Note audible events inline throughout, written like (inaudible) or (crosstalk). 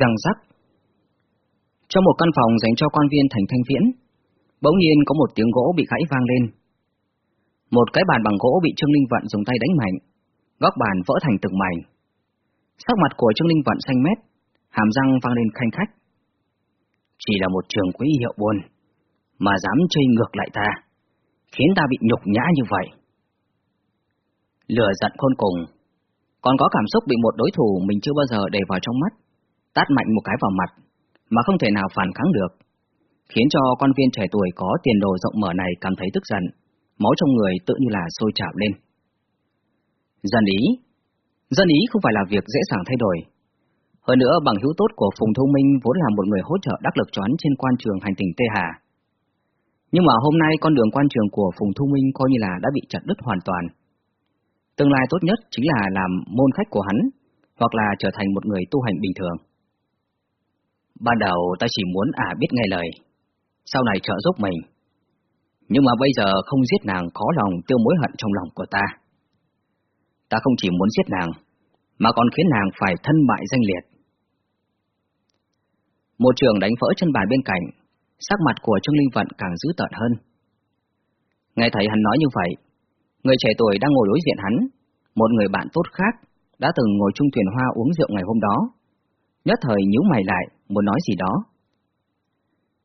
Răng rắc. Trong một căn phòng dành cho quan viên thành thanh viễn, bỗng nhiên có một tiếng gỗ bị gãy vang lên. Một cái bàn bằng gỗ bị Trương Linh Vận dùng tay đánh mạnh, góc bàn vỡ thành từng mảnh. Sắc mặt của Trương Linh Vận xanh mét, hàm răng vang lên khanh khách. Chỉ là một trường quý hiệu buồn, mà dám chơi ngược lại ta, khiến ta bị nhục nhã như vậy. Lừa giận khôn cùng, còn có cảm xúc bị một đối thủ mình chưa bao giờ để vào trong mắt, tát mạnh một cái vào mặt, mà không thể nào phản kháng được, khiến cho con viên trẻ tuổi có tiền đồ rộng mở này cảm thấy tức giận, máu trong người tự như là sôi trào lên. Dân ý Dân ý không phải là việc dễ dàng thay đổi. Hơn nữa bằng hữu tốt của Phùng Thông Minh vốn là một người hỗ trợ đắc lực choán trên quan trường hành tỉnh Tê Hà. Nhưng mà hôm nay con đường quan trường của Phùng Thu Minh coi như là đã bị chặt đứt hoàn toàn. Tương lai tốt nhất chính là làm môn khách của hắn, hoặc là trở thành một người tu hành bình thường. Ban đầu ta chỉ muốn ả biết nghe lời, sau này trợ giúp mình. Nhưng mà bây giờ không giết nàng khó lòng tiêu mối hận trong lòng của ta. Ta không chỉ muốn giết nàng, mà còn khiến nàng phải thân bại danh liệt. Một trường đánh vỡ chân bàn bên cạnh, sắc mặt của Trương Linh Vận càng dữ tợn hơn. Nghe thấy hắn nói như vậy, người trẻ tuổi đang ngồi đối diện hắn, một người bạn tốt khác, đã từng ngồi chung thuyền hoa uống rượu ngày hôm đó. Nhất thời nhíu mày lại, muốn nói gì đó.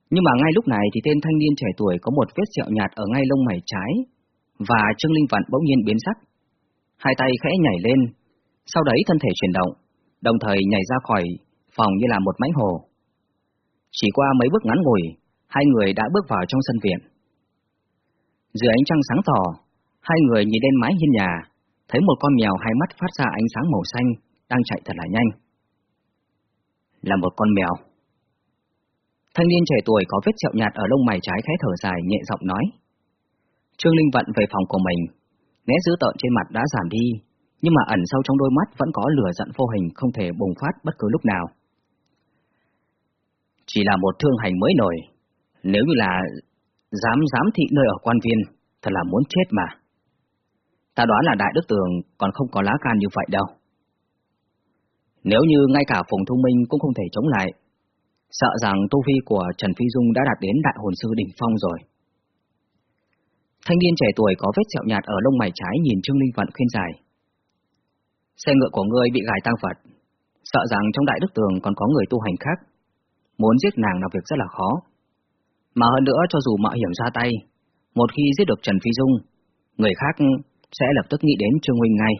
Nhưng mà ngay lúc này thì tên thanh niên trẻ tuổi có một vết sẹo nhạt ở ngay lông mày trái, và Trương Linh Vận bỗng nhiên biến sắc. Hai tay khẽ nhảy lên, sau đấy thân thể chuyển động, đồng thời nhảy ra khỏi phòng như là một mãnh hồ. Chỉ qua mấy bước ngắn ngủi, hai người đã bước vào trong sân viện. Dưới ánh trăng sáng tỏ, hai người nhìn lên mái hiên nhà, thấy một con mèo hai mắt phát ra ánh sáng màu xanh, đang chạy thật là nhanh. Là một con mèo. Thanh niên trẻ tuổi có vết sẹo nhạt ở lông mày trái khẽ thở dài nhẹ giọng nói. Trương Linh vận về phòng của mình, nét dữ tợn trên mặt đã giảm đi, nhưng mà ẩn sâu trong đôi mắt vẫn có lửa giận vô hình không thể bùng phát bất cứ lúc nào. Chỉ là một thương hành mới nổi, nếu như là dám dám thị nơi ở quan viên, thật là muốn chết mà. Ta đoán là Đại Đức Tường còn không có lá can như vậy đâu. Nếu như ngay cả Phùng Thông Minh cũng không thể chống lại, sợ rằng tu vi của Trần Phi Dung đã đạt đến đại hồn sư đỉnh phong rồi. Thanh niên trẻ tuổi có vết sẹo nhạt ở lông mày trái nhìn Trương Linh Vận khuyên giải. Xe ngựa của ngươi bị gài tăng vật, sợ rằng trong đại đức tường còn có người tu hành khác. Muốn giết nàng là việc rất là khó. Mà hơn nữa cho dù mạo hiểm ra tay, một khi giết được Trần Phi Dung, người khác sẽ lập tức nghĩ đến Trương Huynh ngay.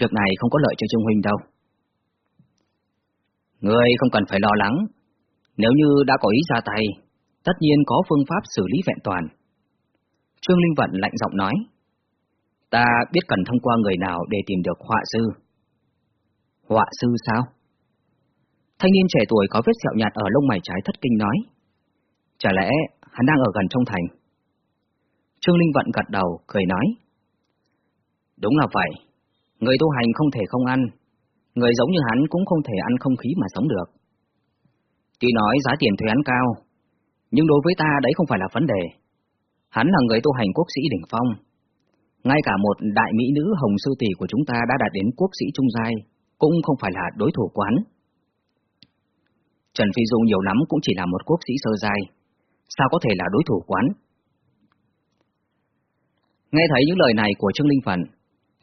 Việc này không có lợi cho Trương Huynh đâu người không cần phải lo lắng. Nếu như đã có ý ra tay, tất nhiên có phương pháp xử lý vẹn toàn. Trương Linh Vận lạnh giọng nói. Ta biết cần thông qua người nào để tìm được họa sư. Họa sư sao? Thanh niên trẻ tuổi có vết sẹo nhạt ở lông mày trái thất kinh nói. Chả lẽ hắn đang ở gần trong thành? Trương Linh Vận gật đầu, cười nói. Đúng là vậy. Người tu hành không thể không ăn. Người giống như hắn cũng không thể ăn không khí mà sống được. Tuy nói giá tiền thuê hắn cao, nhưng đối với ta đấy không phải là vấn đề. Hắn là người tu hành quốc sĩ đỉnh phong. Ngay cả một đại mỹ nữ hồng sư tỷ của chúng ta đã đạt đến quốc sĩ trung giai, cũng không phải là đối thủ quán. Trần Phi Dung nhiều lắm cũng chỉ là một quốc sĩ sơ giai, sao có thể là đối thủ quán? Nghe thấy những lời này của Trương Linh Phận,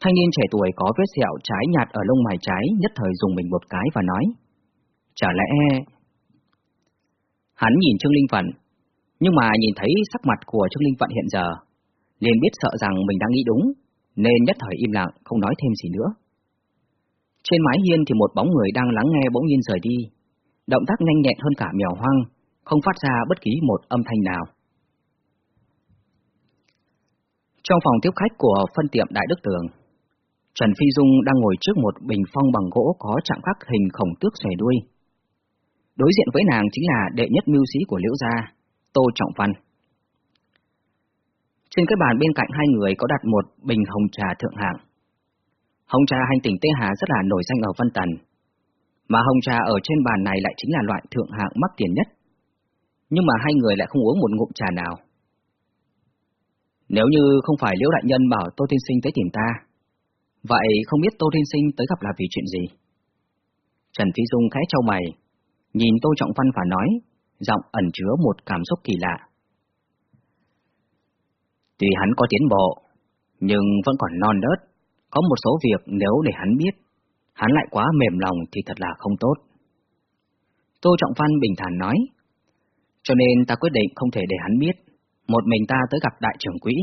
thanh niên trẻ tuổi có vết sẹo trái nhạt ở lông mày trái nhất thời dùng mình một cái và nói, chả lẽ... Hắn nhìn Trương Linh Phận, nhưng mà nhìn thấy sắc mặt của Trương Linh Phận hiện giờ, liền biết sợ rằng mình đang nghĩ đúng, nên nhất thời im lặng, không nói thêm gì nữa. Trên mái hiên thì một bóng người đang lắng nghe bỗng nhiên rời đi, động tác nhanh nhẹn hơn cả mèo hoang, không phát ra bất kỳ một âm thanh nào. Trong phòng tiếp khách của phân tiệm Đại Đức Tường, Trần Phi Dung đang ngồi trước một bình phong bằng gỗ có chạm khắc hình khổng tước xòe đuôi. Đối diện với nàng chính là đệ nhất mưu sĩ của Liễu Gia, Tô Trọng Văn. Trên cái bàn bên cạnh hai người có đặt một bình hồng trà thượng hạng. Hồng trà hành tỉnh Tê Hà rất là nổi danh ở Vân Tần, mà hồng trà ở trên bàn này lại chính là loại thượng hạng mắc tiền nhất. Nhưng mà hai người lại không uống một ngụm trà nào. Nếu như không phải Liễu Đại Nhân bảo Tô Tiên Sinh tới tìm ta, vậy không biết Tô thiên Sinh tới gặp là vì chuyện gì? Trần Phi Dung khẽ trao mày, nhìn Tô Trọng Văn và nói, giọng ẩn chứa một cảm xúc kỳ lạ. Tuy hắn có tiến bộ, nhưng vẫn còn non nớt, có một số việc nếu để hắn biết, hắn lại quá mềm lòng thì thật là không tốt. Tô Trọng Văn bình thản nói, cho nên ta quyết định không thể để hắn biết, một mình ta tới gặp đại trưởng quỹ.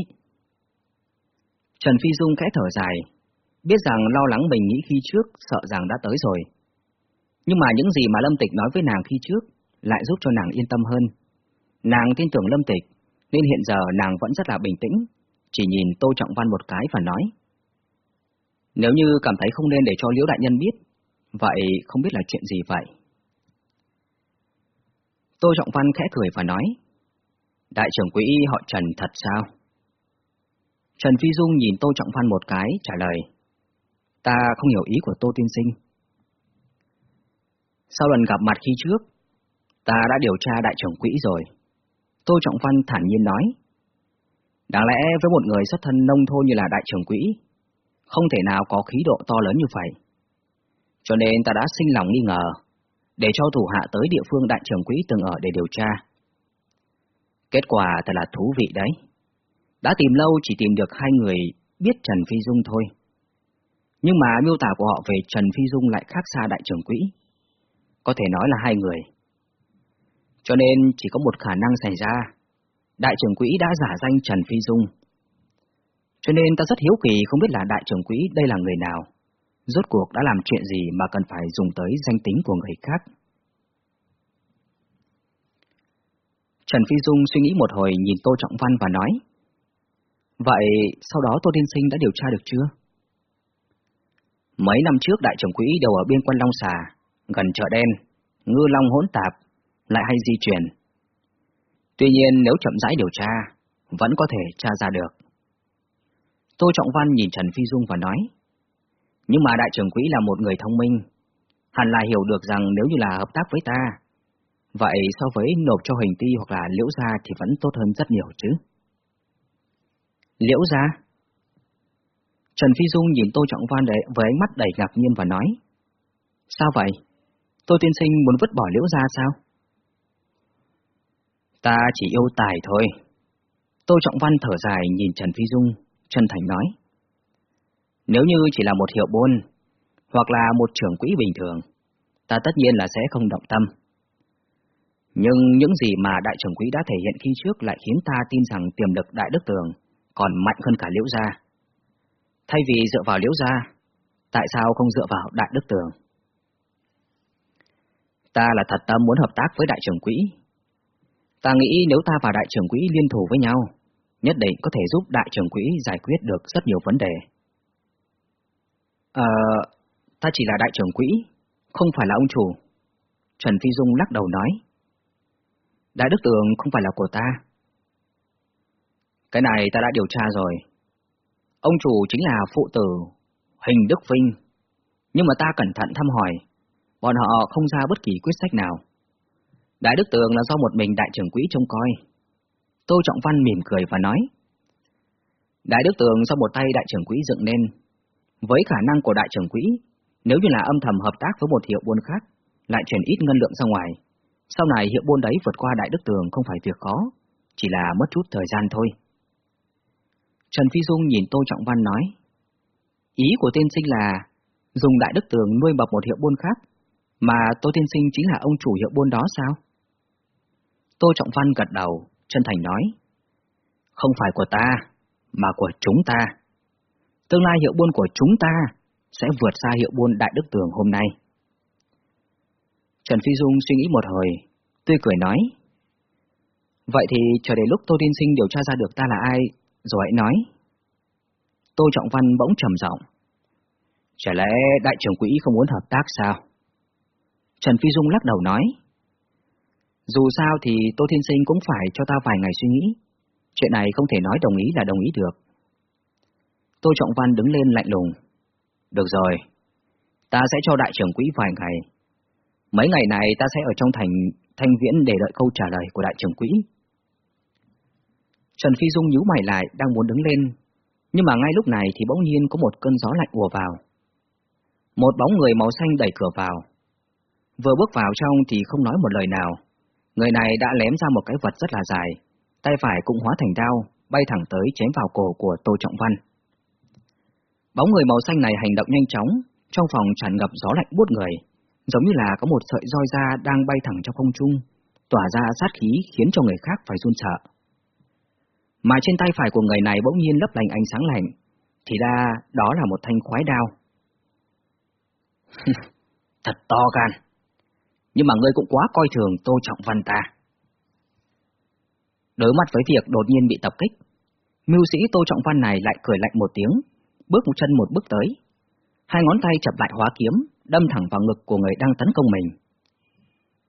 Trần Phi Dung khẽ thở dài, biết rằng lo lắng mình nghĩ khi trước sợ rằng đã tới rồi. Nhưng mà những gì mà Lâm Tịch nói với nàng khi trước lại giúp cho nàng yên tâm hơn. Nàng tin tưởng Lâm Tịch, nên hiện giờ nàng vẫn rất là bình tĩnh, chỉ nhìn Tô Trọng Văn một cái và nói. Nếu như cảm thấy không nên để cho Liễu Đại Nhân biết, vậy không biết là chuyện gì vậy? Tô Trọng Văn khẽ cười và nói. Đại trưởng quỹ họ Trần thật sao? Trần Phi Dung nhìn Tô Trọng Văn một cái, trả lời. Ta không hiểu ý của Tô Tiên Sinh. Sau lần gặp mặt khi trước, ta đã điều tra đại trưởng quỹ rồi. Tô Trọng Văn thản nhiên nói. Đáng lẽ với một người xuất thân nông thôn như là đại trưởng quỹ, không thể nào có khí độ to lớn như vậy. Cho nên ta đã sinh lòng nghi ngờ, để cho thủ hạ tới địa phương đại trưởng quỹ từng ở để điều tra. Kết quả thật là thú vị đấy. Đã tìm lâu chỉ tìm được hai người biết Trần Phi Dung thôi. Nhưng mà miêu tả của họ về Trần Phi Dung lại khác xa đại trưởng quỹ. Có thể nói là hai người. Cho nên chỉ có một khả năng xảy ra. Đại trưởng quỹ đã giả danh Trần Phi Dung. Cho nên ta rất hiếu kỳ không biết là đại trưởng quỹ đây là người nào. Rốt cuộc đã làm chuyện gì mà cần phải dùng tới danh tính của người khác. Trần Phi Dung suy nghĩ một hồi, nhìn Tô Trọng Văn và nói. Vậy sau đó Tô Tiên Sinh đã điều tra được chưa? Mấy năm trước đại trưởng quỹ đều ở biên quan Long Xà, gần chợ đen, ngư long hỗn tạp, lại hay di chuyển. Tuy nhiên nếu chậm rãi điều tra, vẫn có thể tra ra được. Tô Trọng Văn nhìn Trần Phi Dung và nói, nhưng mà đại trưởng quỹ là một người thông minh, hẳn là hiểu được rằng nếu như là hợp tác với ta, vậy so với nộp cho hình ti hoặc là liễu gia thì vẫn tốt hơn rất nhiều chứ. Liễu gia? Trần Phi Dung nhìn Tô Trọng Văn đấy với ánh mắt đầy ngạc nhiên và nói, Sao vậy? Tô Tiên Sinh muốn vứt bỏ liễu gia sao? Ta chỉ yêu tài thôi. Tô Trọng Văn thở dài nhìn Trần Phi Dung, chân thành nói. Nếu như chỉ là một hiệu buôn, hoặc là một trưởng quỹ bình thường, ta tất nhiên là sẽ không động tâm. Nhưng những gì mà đại trưởng quỹ đã thể hiện khi trước lại khiến ta tin rằng tiềm lực đại đức tường còn mạnh hơn cả liễu gia. Thay vì dựa vào liễu gia, tại sao không dựa vào đại đức tường? Ta là thật tâm muốn hợp tác với đại trưởng quỹ. Ta nghĩ nếu ta và đại trưởng quỹ liên thủ với nhau, nhất định có thể giúp đại trưởng quỹ giải quyết được rất nhiều vấn đề. Ờ, ta chỉ là đại trưởng quỹ, không phải là ông chủ. Trần Phi Dung lắc đầu nói. Đại đức tường không phải là của ta. Cái này ta đã điều tra rồi. Ông chủ chính là phụ tử, Hình Đức Vinh. Nhưng mà ta cẩn thận thăm hỏi, bọn họ không ra bất kỳ quyết sách nào. Đại đức tường là do một mình đại trưởng quỹ trông coi. Tô Trọng Văn mỉm cười và nói. Đại đức tường do một tay đại trưởng quỹ dựng nên, với khả năng của đại trưởng quỹ, nếu như là âm thầm hợp tác với một hiệu buôn khác, lại chuyển ít ngân lượng ra ngoài, sau này hiệu buôn đấy vượt qua đại đức tường không phải việc khó, chỉ là mất chút thời gian thôi. Trần Phi Dung nhìn Tô Trọng Văn nói, ý của tiên sinh là dùng đại đức tường nuôi bập một hiệu buôn khác, mà Tô Tiên Sinh chính là ông chủ hiệu buôn đó sao? Tô Trọng Văn gật đầu, chân thành nói, không phải của ta, mà của chúng ta. Tương lai hiệu buôn của chúng ta sẽ vượt xa hiệu buôn Đại Đức Tường hôm nay. Trần Phi Dung suy nghĩ một hồi, tươi cười nói. Vậy thì chờ đến lúc Tô Tiên Sinh điều tra ra được ta là ai, rồi hãy nói. Tô Trọng Văn bỗng trầm giọng. Chả lẽ đại trưởng quỹ không muốn hợp tác sao? Trần Phi Dung lắc đầu nói. Dù sao thì Tô Thiên Sinh cũng phải cho ta vài ngày suy nghĩ. Chuyện này không thể nói đồng ý là đồng ý được. Tô Trọng Văn đứng lên lạnh lùng. Được rồi, ta sẽ cho đại trưởng quỹ vài ngày. Mấy ngày này ta sẽ ở trong thành thanh viễn để đợi câu trả lời của đại trưởng quỹ. Trần Phi Dung nhíu mày lại đang muốn đứng lên, nhưng mà ngay lúc này thì bỗng nhiên có một cơn gió lạnh ùa vào. Một bóng người màu xanh đẩy cửa vào. Vừa bước vào trong thì không nói một lời nào. Người này đã lém ra một cái vật rất là dài, tay phải cũng hóa thành đao, bay thẳng tới chém vào cổ của Tô Trọng Văn. Bóng người màu xanh này hành động nhanh chóng, trong phòng tràn ngập gió lạnh buốt người, giống như là có một sợi roi da đang bay thẳng trong không trung, tỏa ra sát khí khiến cho người khác phải run sợ. Mà trên tay phải của người này bỗng nhiên lấp lành ánh sáng lạnh, thì ra đó là một thanh khoái đao. Thật to gan, nhưng mà ngươi cũng quá coi thường Tô Trọng Văn ta. Đối mặt với việc đột nhiên bị tập kích, mưu sĩ Tô Trọng Văn này lại cười lạnh một tiếng, bước một chân một bước tới. Hai ngón tay chập lại hóa kiếm, đâm thẳng vào ngực của người đang tấn công mình.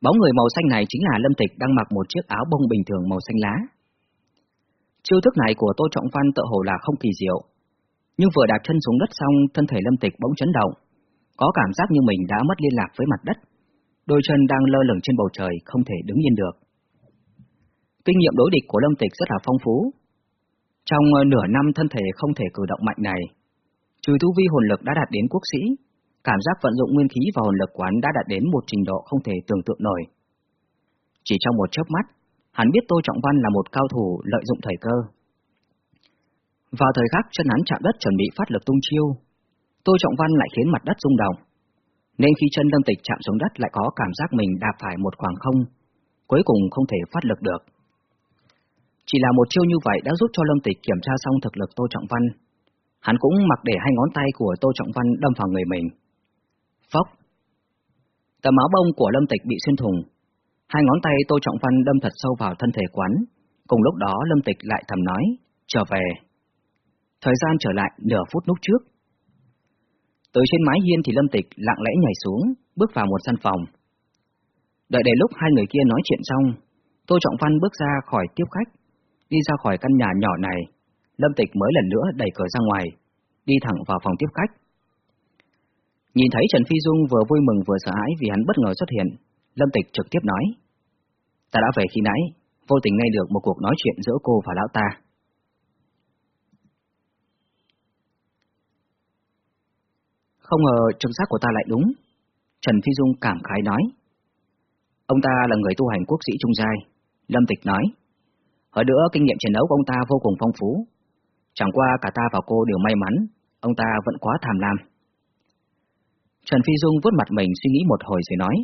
Bóng người màu xanh này chính là Lâm Tịch đang mặc một chiếc áo bông bình thường màu xanh lá. Chiêu thức này của Tô Trọng Văn tự hồ là không kỳ diệu, nhưng vừa đạp chân xuống đất xong, thân thể Lâm Tịch bỗng chấn động, có cảm giác như mình đã mất liên lạc với mặt đất, đôi chân đang lơ lửng trên bầu trời không thể đứng yên được. Kinh nghiệm đối địch của Lâm Tịch rất là phong phú. Trong ờ, nửa năm thân thể không thể cử động mạnh này, trừ tu vi hồn lực đã đạt đến quốc sĩ, cảm giác vận dụng nguyên khí và hồn lực quán đã đạt đến một trình độ không thể tưởng tượng nổi. Chỉ trong một chớp mắt, hắn biết Tô Trọng Văn là một cao thủ lợi dụng thời cơ. Vào thời khắc chân hắn chạm đất chuẩn bị phát lực tung chiêu, Tô Trọng Văn lại khiến mặt đất rung động, nên khi chân Lâm Tịch chạm xuống đất lại có cảm giác mình đạp phải một khoảng không, cuối cùng không thể phát lực được. Chỉ là một chiêu như vậy đã giúp cho Lâm Tịch kiểm tra xong thực lực Tô Trọng Văn. Hắn cũng mặc để hai ngón tay của Tô Trọng Văn đâm vào người mình. Phốc! Tấm áo bông của Lâm Tịch bị xuyên thùng. Hai ngón tay Tô Trọng Văn đâm thật sâu vào thân thể quán. Cùng lúc đó Lâm Tịch lại thầm nói, trở về. Thời gian trở lại nửa phút lúc trước. Tới trên mái hiên thì Lâm Tịch lặng lẽ nhảy xuống, bước vào một căn phòng. Đợi đến lúc hai người kia nói chuyện xong, Tô Trọng Văn bước ra khỏi tiếp khách, đi ra khỏi căn nhà nhỏ này, Lâm Tịch mới lần nữa đẩy cửa ra ngoài, đi thẳng vào phòng tiếp khách. Nhìn thấy Trần Phi Dung vừa vui mừng vừa sợ hãi vì hắn bất ngờ xuất hiện, Lâm Tịch trực tiếp nói. Ta đã về khi nãy, vô tình nghe được một cuộc nói chuyện giữa cô và lão ta. Không ngờ trực giác của ta lại đúng. Trần Phi Dung cảm khái nói. Ông ta là người tu hành quốc sĩ trung giai. Lâm Tịch nói. Hơn nữa kinh nghiệm chiến đấu của ông ta vô cùng phong phú. Chẳng qua cả ta và cô đều may mắn, ông ta vẫn quá tham lam. Trần Phi Dung vuốt mặt mình suy nghĩ một hồi rồi nói.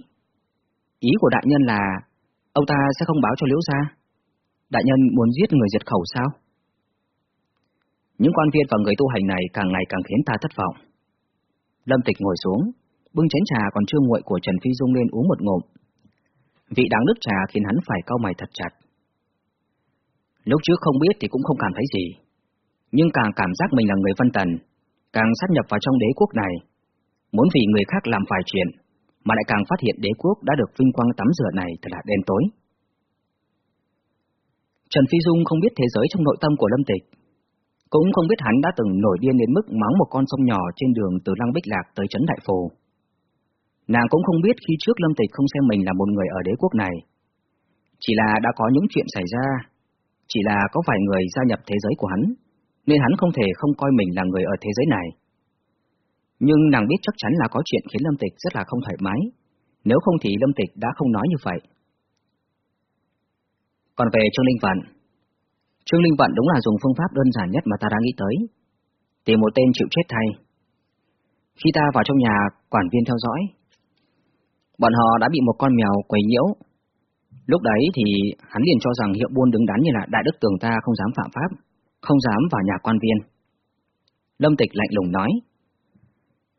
Ý của đại nhân là, ông ta sẽ không báo cho Liễu gia. Đại nhân muốn giết người diệt khẩu sao? Những quan viên và người tu hành này càng ngày càng khiến ta thất vọng. Lâm Tịch ngồi xuống, bưng chén trà còn chưa nguội của Trần Phi Dung lên uống một ngụm. Vị đáng nước trà khiến hắn phải cau mày thật chặt. Lúc trước không biết thì cũng không cảm thấy gì, nhưng càng cảm giác mình là người Vân Tần, càng sát nhập vào trong đế quốc này, muốn vì người khác làm vài chuyện, mà lại càng phát hiện đế quốc đã được vinh quang tắm rửa này thật là đen tối. Trần Phi Dung không biết thế giới trong nội tâm của Lâm Tịch, cũng không biết hắn đã từng nổi điên đến mức mắng một con sông nhỏ trên đường từ Lăng Bích Lạc tới Trấn Đại Phù. Nàng cũng không biết khi trước Lâm Tịch không xem mình là một người ở đế quốc này. Chỉ là đã có những chuyện xảy ra, chỉ là có vài người gia nhập thế giới của hắn, nên hắn không thể không coi mình là người ở thế giới này. Nhưng nàng biết chắc chắn là có chuyện khiến Lâm Tịch rất là không thoải mái, nếu không thì Lâm Tịch đã không nói như vậy. Còn về Trương Linh Vận, Trương Linh Vận đúng là dùng phương pháp đơn giản nhất mà ta đã nghĩ tới. Tìm một tên chịu chết thay. Khi ta vào trong nhà, quản viên theo dõi. Bọn họ đã bị một con mèo quấy nhiễu. Lúc đấy thì hắn liền cho rằng hiệu buôn đứng đắn như là đại đức tường ta không dám phạm pháp, không dám vào nhà quan viên. Lâm Tịch lạnh lùng nói.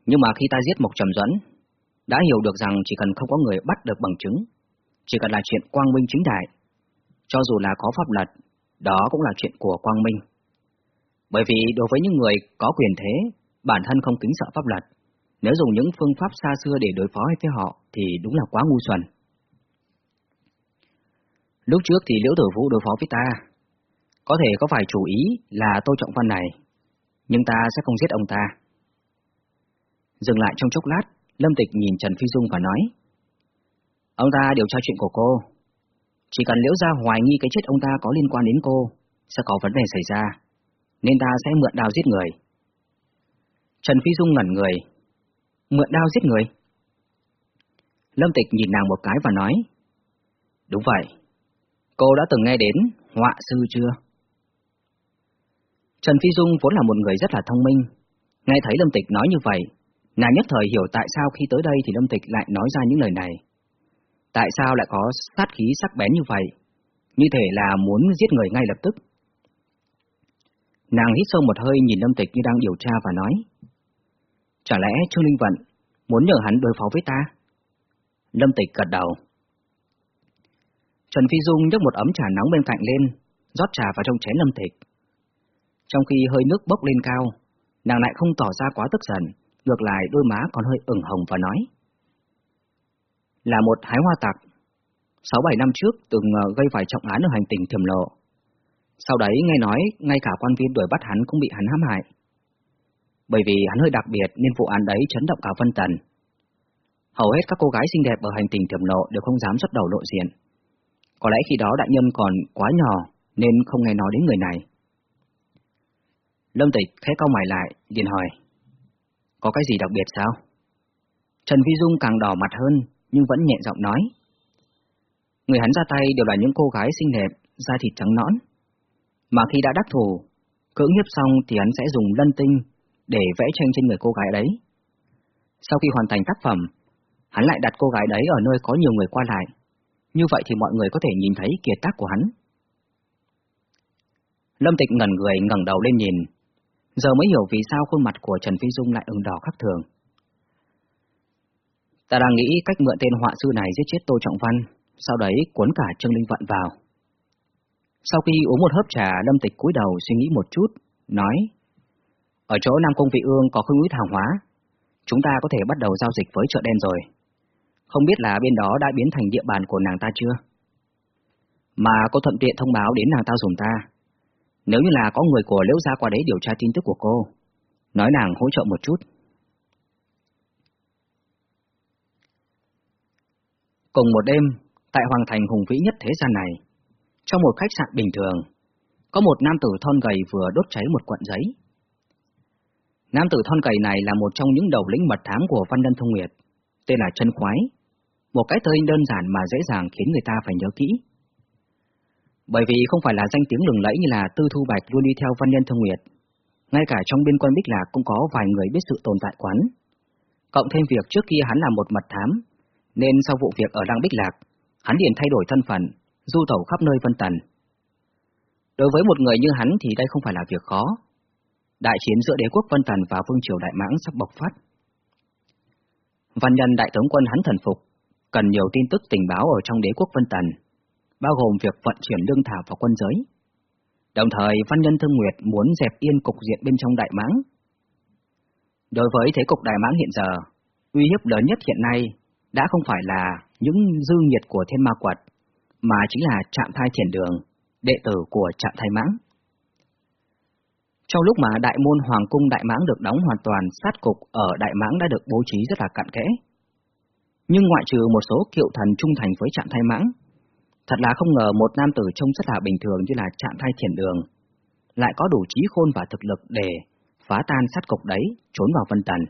Nhưng mà khi ta giết Mộc Trầm Duẫn, đã hiểu được rằng chỉ cần không có người bắt được bằng chứng, chỉ cần là chuyện quang minh chính đại, cho dù là có pháp luật đó cũng là chuyện của Quang Minh. Bởi vì đối với những người có quyền thế, bản thân không kính sợ pháp luật, nếu dùng những phương pháp xa xưa để đối phó với họ thì đúng là quá ngu xuẩn. Lúc trước thì Liễu Tử Vũ đối phó với ta, có thể có phải chủ ý là Tô Trọng Văn này, nhưng ta sẽ không giết ông ta. Dừng lại trong chốc lát, Lâm Tịch nhìn Trần Phi Dung và nói, Ông ta điều tra chuyện của cô, chỉ cần liễu gia hoài nghi cái chết ông ta có liên quan đến cô, sẽ có vấn đề xảy ra, nên ta sẽ mượn đao giết người. Trần Phi Dung ngẩn người. Mượn đao giết người? Lâm Tịch nhìn nàng một cái và nói, Đúng vậy, cô đã từng nghe đến họa sư chưa? Trần Phi Dung vốn là một người rất là thông minh, nghe thấy Lâm Tịch nói như vậy, nàng nhất thời hiểu tại sao khi tới đây thì Lâm Tịch lại nói ra những lời này. Tại sao lại có sát khí sắc bén như vậy? Như thể là muốn giết người ngay lập tức. Nàng hít sâu một hơi nhìn Lâm Tịch như đang điều tra và nói. Chả lẽ Trương Linh Vận muốn nhờ hắn đối phó với ta? Lâm Tịch gật đầu. Trần Phi Dung nhấc một ấm trà nóng bên cạnh lên, rót trà vào trong chén Lâm Tịch. Trong khi hơi nước bốc lên cao, nàng lại không tỏ ra quá tức giận, ngược lại đôi má còn hơi ửng hồng và nói. Là một hái hoa tặc, sáu bảy năm trước từng ờ, gây vài trọng án ở hành tỉnh Thiểm Lộ. Sau đấy nghe nói ngay cả quan viên đuổi bắt hắn cũng bị hắn hãm hại. Bởi vì hắn hơi đặc biệt nên vụ án đấy chấn động cả Vân Tần. Hầu hết các cô gái xinh đẹp ở hành tình Thiểm Lộ đều không dám xuất đầu lộ diện. Có lẽ khi đó đại nhân còn quá nhỏ nên không nghe nói đến người này. Lâm Tịch khẽ cau mày lại, liền hỏi. Có cái gì đặc biệt sao? Trần Vi Dung càng đỏ mặt hơn, nhưng vẫn nhẹ giọng nói. Người hắn ra tay đều là những cô gái xinh đẹp, da thịt trắng nõn. Mà khi đã đắc thủ, cưỡng hiếp xong thì hắn sẽ dùng lân tinh để vẽ tranh trên người cô gái đấy. Sau khi hoàn thành tác phẩm, hắn lại đặt cô gái đấy ở nơi có nhiều người qua lại. Như vậy thì mọi người có thể nhìn thấy kiệt tác của hắn. Lâm Tịch ngẩn người ngẩng đầu lên nhìn, giờ mới hiểu vì sao khuôn mặt của Trần Phi Dung lại ửng đỏ khác thường. Ta đang nghĩ cách mượn tên họa sư này giết chết Tô Trọng Văn, sau đấy cuốn cả Trương Linh Vận vào. Sau khi uống một hớp trà, Lâm Tịch cúi đầu suy nghĩ một chút, nói Ở chỗ Nam Cung Vị Ương có khương ít hàng hóa, chúng ta có thể bắt đầu giao dịch với chợ đen rồi. Không biết là bên đó đã biến thành địa bàn của nàng ta chưa? Mà cô thuận tiện thông báo đến nàng ta dùng ta. Nếu như là có người của Liễu Gia qua đấy điều tra tin tức của cô, nói nàng hỗ trợ một chút. Cùng một đêm, tại Hoàng Thành hùng vĩ nhất thế gian này, trong một khách sạn bình thường, có một nam tử thon gầy vừa đốt cháy một quận giấy. Nam tử thon gầy này là một trong những đầu lĩnh mật thám của Văn Nhân Thông Nguyệt, tên là Trân Khoái, một cái tên đơn giản mà dễ dàng khiến người ta phải nhớ kỹ. Bởi vì không phải là danh tiếng lừng lẫy như là Tư Thu Bạch luôn đi theo Văn Nhân Thông Nguyệt, ngay cả trong biên quan Bích Lạc cũng có vài người biết sự tồn tại quán. Cộng thêm việc trước kia hắn là một mật thám, nên sau vụ việc ở Lăng Bích Lạc, hắn liền thay đổi thân phận, du tẩu khắp nơi Vân Tần. Đối với một người như hắn thì đây không phải là việc khó. Đại chiến giữa đế quốc Vân Tần và vương triều Đại Mãng sắp bộc phát. Văn nhân đại tướng quân hắn thần phục, cần nhiều tin tức tình báo ở trong đế quốc Vân Tần, bao gồm việc vận chuyển lương thảo vào quân giới. Đồng thời, Văn nhân Thương Nguyệt muốn dẹp yên cục diện bên trong Đại Mãng. Đối với thế cục Đại Mãng hiện giờ, uy hiếp lớn nhất hiện nay đã không phải là những dư nhiệt của thiên ma quật, mà chính là trạm thai thiền đường, đệ tử của trạm thai mãng. Trong lúc mà đại môn Hoàng cung Đại Mãng được đóng hoàn toàn, sát cục ở Đại Mãng đã được bố trí rất là cặn kẽ. Nhưng ngoại trừ một số kiệu thần trung thành với trạm thai mãng, thật là không ngờ một nam tử trông rất là bình thường như là trạng thai thiền đường, lại có đủ trí khôn và thực lực để phá tan sát cục đấy, trốn vào vân tần.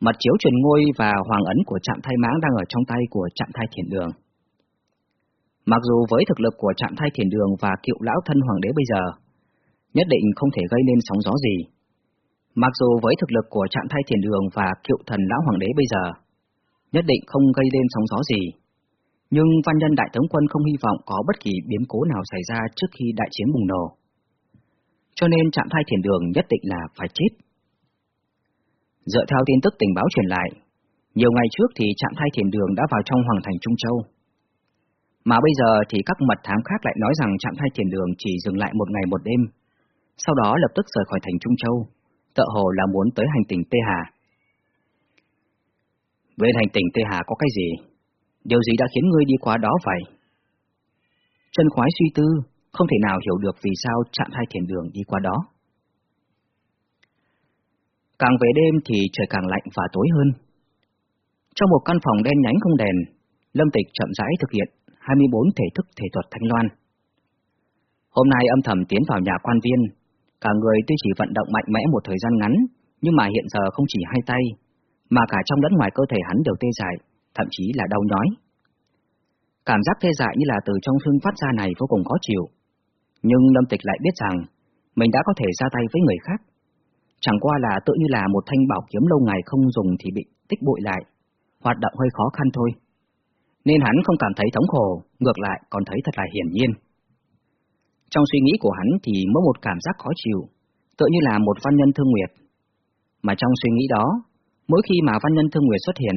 Mật chiếu truyền ngôi và hoàng ấn của trạm thai mãng đang ở trong tay của trạm thai thiền đường. Mặc dù với thực lực của trạm thai thiền đường và cựu lão thân hoàng đế bây giờ, nhất định không thể gây nên sóng gió gì. Mặc dù với thực lực của trạm thai thiền đường và cựu thần lão hoàng đế bây giờ, nhất định không gây nên sóng gió gì. Nhưng văn nhân đại tướng quân không hy vọng có bất kỳ biến cố nào xảy ra trước khi đại chiến bùng nổ. Cho nên trạm thai thiền đường nhất định là phải chết. Dựa theo tin tức tình báo truyền lại, nhiều ngày trước thì trạm thai thiền đường đã vào trong Hoàng thành Trung Châu. Mà bây giờ thì các mật thám khác lại nói rằng trạm thai thiền đường chỉ dừng lại một ngày một đêm, sau đó lập tức rời khỏi thành Trung Châu, tợ hồ là muốn tới hành tỉnh Tê Hà. Bên hành tỉnh Tê Hà có cái gì? Điều gì đã khiến ngươi đi qua đó vậy? Chân khoái suy tư, không thể nào hiểu được vì sao chạm hai thiền đường đi qua đó. Càng về đêm thì trời càng lạnh và tối hơn. Trong một căn phòng đen nhánh không đèn, Lâm Tịch chậm rãi thực hiện 24 thể thức thể thuật thanh loan. Hôm nay âm thầm tiến vào nhà quan viên, cả người tuy chỉ vận động mạnh mẽ một thời gian ngắn, nhưng mà hiện giờ không chỉ hai tay, mà cả trong lẫn ngoài cơ thể hắn đều tê dại, thậm chí là đau nhói. Cảm giác tê dại như là từ trong xương phát ra này vô cùng khó chịu. Nhưng Lâm Tịch lại biết rằng mình đã có thể ra tay với người khác. Chẳng qua là tự như là một thanh bảo kiếm lâu ngày không dùng thì bị tích bụi lại, hoạt động hơi khó khăn thôi. Nên hắn không cảm thấy thống khổ, ngược lại còn thấy thật là hiển nhiên. Trong suy nghĩ của hắn thì mỗi một cảm giác khó chịu, tự như là một văn nhân thương nguyệt. Mà trong suy nghĩ đó, mỗi khi mà văn nhân thương nguyệt xuất hiện,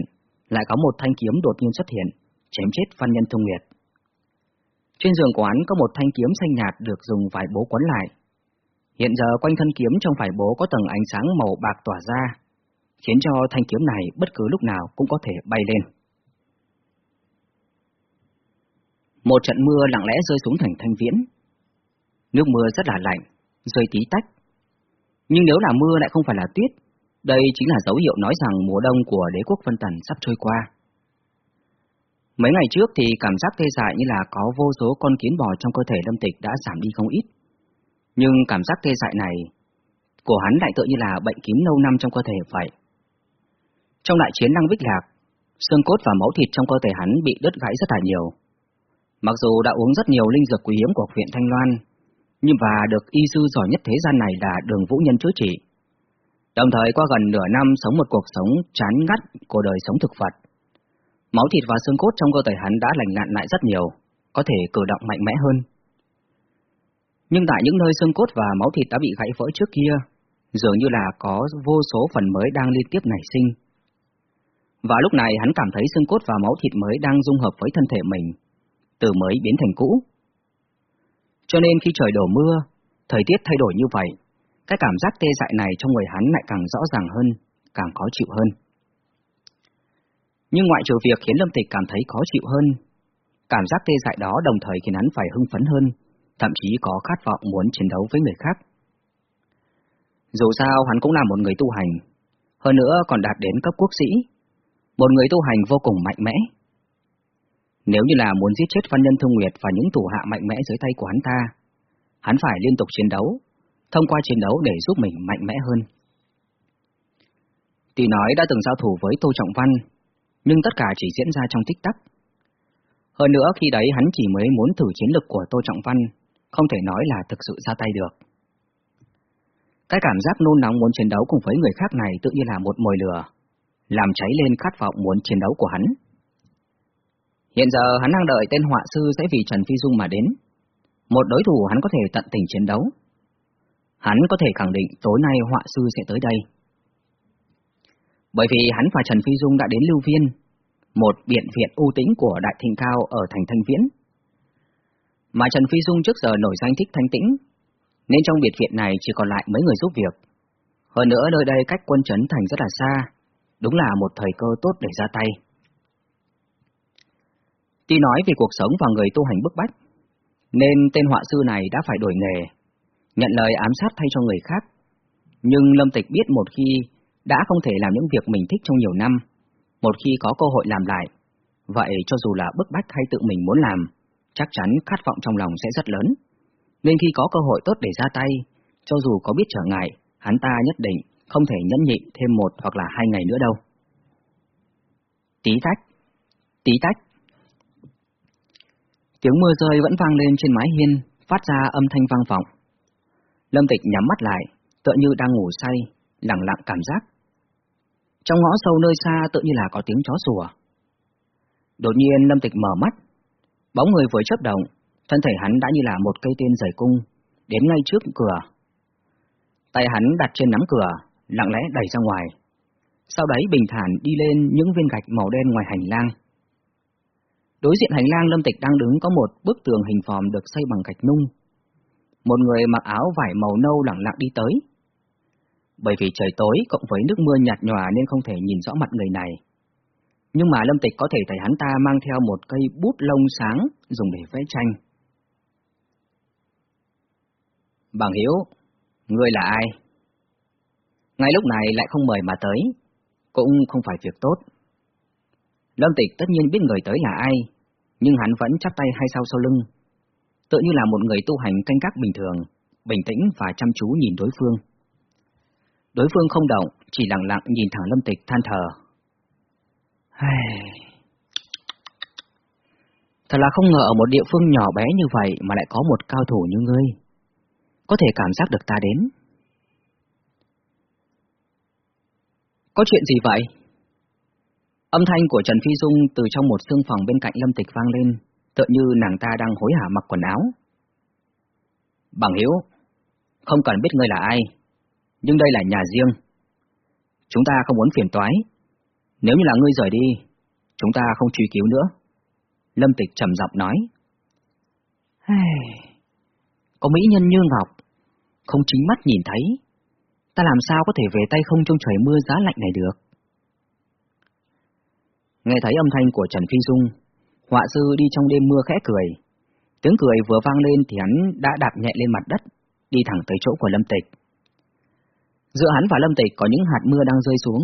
lại có một thanh kiếm đột nhiên xuất hiện, chém chết phan nhân thông nguyệt. Trên giường của hắn có một thanh kiếm xanh nhạt được dùng vải bố quấn lại. Hiện giờ quanh thân kiếm trong vải bố có tầng ánh sáng màu bạc tỏa ra, khiến cho thanh kiếm này bất cứ lúc nào cũng có thể bay lên. Một trận mưa lặng lẽ rơi xuống thành thanh viễn. Nước mưa rất là lạnh, rơi tí tách. Nhưng nếu là mưa lại không phải là tuyết, đây chính là dấu hiệu nói rằng mùa đông của đế quốc Vân Tần sắp trôi qua. Mấy ngày trước thì cảm giác tê dại như là có vô số con kiến bò trong cơ thể Lâm Tịch đã giảm đi không ít. Nhưng cảm giác tê dại này của hắn lại tự như là bệnh kín lâu năm trong cơ thể vậy. Trong đại chiến năng bích lạc, xương cốt và máu thịt trong cơ thể hắn bị đứt gãy rất là nhiều. Mặc dù đã uống rất nhiều linh dược quý hiếm của huyện Thanh Loan, nhưng và được y sư giỏi nhất thế gian này là đường vũ nhân chữa trị. Đồng thời qua gần nửa năm sống một cuộc sống chán ngắt của đời sống thực vật, máu thịt và xương cốt trong cơ thể hắn đã lành lặn lại rất nhiều, có thể cử động mạnh mẽ hơn. Nhưng tại những nơi xương cốt và máu thịt đã bị gãy vỡ trước kia, dường như là có vô số phần mới đang liên tiếp nảy sinh. Và lúc này hắn cảm thấy xương cốt và máu thịt mới đang dung hợp với thân thể mình, từ mới biến thành cũ. Cho nên khi trời đổ mưa, thời tiết thay đổi như vậy, cái cảm giác tê dại này trong người hắn lại càng rõ ràng hơn, càng khó chịu hơn. Nhưng ngoại trừ việc khiến Lâm Tịch cảm thấy khó chịu hơn, cảm giác tê dại đó đồng thời khiến hắn phải hưng phấn hơn, thậm chí có khát vọng muốn chiến đấu với người khác. Dù sao hắn cũng là một người tu hành, hơn nữa còn đạt đến cấp quốc sĩ, một người tu hành vô cùng mạnh mẽ. Nếu như là muốn giết chết văn nhân thương nguyệt và những thủ hạ mạnh mẽ dưới tay của hắn ta, hắn phải liên tục chiến đấu, thông qua chiến đấu để giúp mình mạnh mẽ hơn. Tỷ nói đã từng giao thủ với Tô Trọng Văn, nhưng tất cả chỉ diễn ra trong tích tắc. Hơn nữa khi đấy hắn chỉ mới muốn thử chiến lực của Tô Trọng Văn, không thể nói là thực sự ra tay được. Cái cảm giác nôn nóng muốn chiến đấu cùng với người khác này tự như là một mồi lửa, làm cháy lên khát vọng muốn chiến đấu của hắn. Hiện giờ hắn đang đợi tên họa sư sẽ vì Trần Phi Dung mà đến. Một đối thủ hắn có thể tận tình chiến đấu. Hắn có thể khẳng định tối nay họa sư sẽ tới đây. Bởi vì hắn và Trần Phi Dung đã đến Lưu Viên, một biện viện ưu tĩnh của Đại Thịnh Cao ở thành Thanh Viễn. Mà Trần Phi Dung trước giờ nổi danh thích thanh tĩnh, nên trong biệt viện này chỉ còn lại mấy người giúp việc. Hơn nữa nơi đây cách quân trấn thành rất là xa, đúng là một thời cơ tốt để ra tay. Tuy nói về cuộc sống và người tu hành bức bách, nên tên họa sư này đã phải đổi nghề, nhận lời ám sát thay cho người khác. Nhưng Lâm Tịch biết một khi đã không thể làm những việc mình thích trong nhiều năm, một khi có cơ hội làm lại, vậy cho dù là bức bách hay tự mình muốn làm, chắc chắn khát vọng trong lòng sẽ rất lớn. Nên khi có cơ hội tốt để ra tay, cho dù có biết trở ngại, hắn ta nhất định không thể nhẫn nhịn thêm một hoặc là hai ngày nữa đâu. Tí tách, tí tách. Tiếng mưa rơi vẫn vang lên trên mái hiên, phát ra âm thanh vang vọng. Lâm Tịch nhắm mắt lại, tựa như đang ngủ say, lặng lặng cảm giác. Trong ngõ sâu nơi xa tựa như là có tiếng chó sủa. Đột nhiên Lâm Tịch mở mắt, bóng người vừa chớp động, thân thể hắn đã như là một cây tên rời cung, đến ngay trước cửa. Tay hắn đặt trên nắm cửa, lặng lẽ đẩy ra ngoài. Sau đấy bình thản đi lên những viên gạch màu đen ngoài hành lang. Đối diện hành lang Lâm Tịch đang đứng có một bức tường hình phòm được xây bằng gạch nung. Một người mặc áo vải màu nâu lặng lặng đi tới, bởi vì trời tối cộng với nước mưa nhạt nhòa nên không thể nhìn rõ mặt người này. Nhưng mà Lâm Tịch có thể thấy hắn ta mang theo một cây bút lông sáng dùng để vẽ tranh. Bằng Hiếu, ngươi là ai? Ngay lúc này lại không mời mà tới, cũng không phải việc tốt. Lâm Tịch tất nhiên biết người tới là ai, nhưng hắn vẫn chắp tay hai sau sau lưng, tự như là một người tu hành canh các bình thường, bình tĩnh và chăm chú nhìn đối phương. Đối phương không động, chỉ lặng lặng nhìn thẳng Lâm Tịch than thở. Thật là không ngờ ở một địa phương nhỏ bé như vậy mà lại có một cao thủ như ngươi. Có thể cảm giác được ta đến. Có chuyện gì vậy? Âm thanh của Trần Phi Dung từ trong một xương phòng bên cạnh Lâm Tịch vang lên, tựa như nàng ta đang hối hả mặc quần áo. Bằng Hiếu, không cần biết ngươi là ai, nhưng đây là nhà riêng. Chúng ta không muốn phiền toái. Nếu như là ngươi rời đi, chúng ta không truy cứu nữa. Lâm Tịch trầm giọng nói. Có mỹ nhân như ngọc, không chính mắt nhìn thấy, ta làm sao có thể về tay không trong trời mưa giá lạnh này được. Nghe thấy âm thanh của Trần Phi Dung, họa sư đi trong đêm mưa khẽ cười. Tiếng cười vừa vang lên thì hắn đã đạp nhẹ lên mặt đất, đi thẳng tới chỗ của Lâm Tịch. Giữa hắn và Lâm Tịch có những hạt mưa đang rơi xuống,